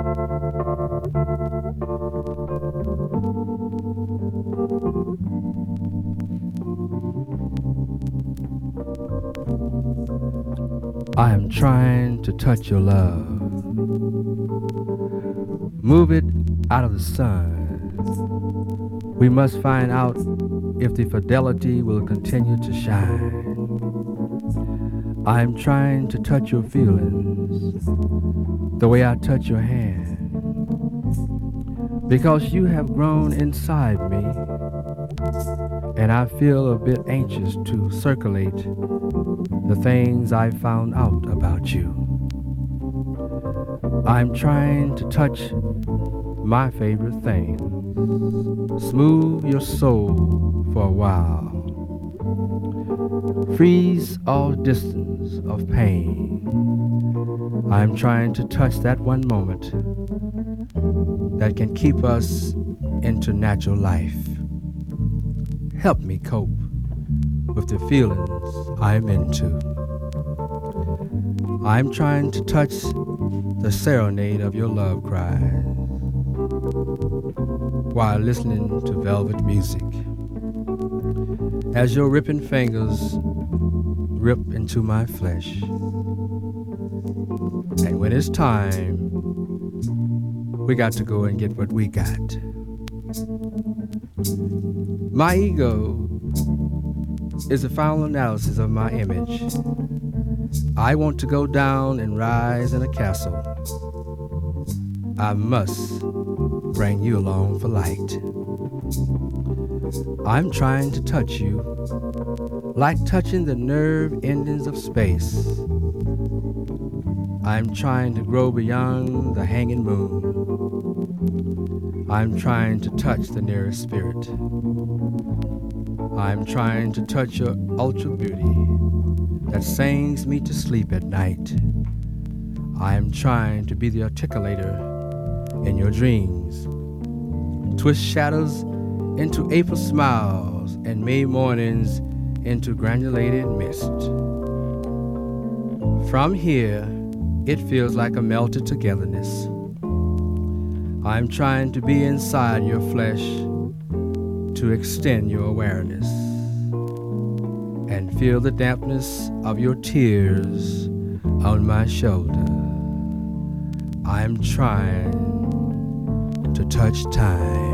I am trying to touch your love. Move it out of the sun. We must find out if the fidelity will continue to shine. I'm trying to touch your feelings the way I touch your hand. Because you have grown inside me, and I feel a bit anxious to circulate the things I found out about you. I'm trying to touch my favorite thing. Smooth your soul for a while. Freeze all distance of pain. I'm trying to touch that one moment that can keep us into natural life. Help me cope with the feelings I'm into. I'm trying to touch the serenade of your love cries while listening to velvet music. As your ripping fingers rip into my flesh. And when it's time, we got to go and get what we got. My ego is a final analysis of my image. I want to go down and rise in a castle. I must bring you along for light. I'm trying to touch you like touching the nerve endings of space. I'm trying to grow beyond the hanging moon. I'm trying to touch the nearest spirit. I'm trying to touch your ultra beauty that sings me to sleep at night. I am trying to be the articulator in your dreams. Twist shadows into April smiles and May mornings into granulated mist. From here, it feels like a melted togetherness. I'm trying to be inside your flesh to extend your awareness and feel the dampness of your tears on my shoulder. I'm trying to touch time.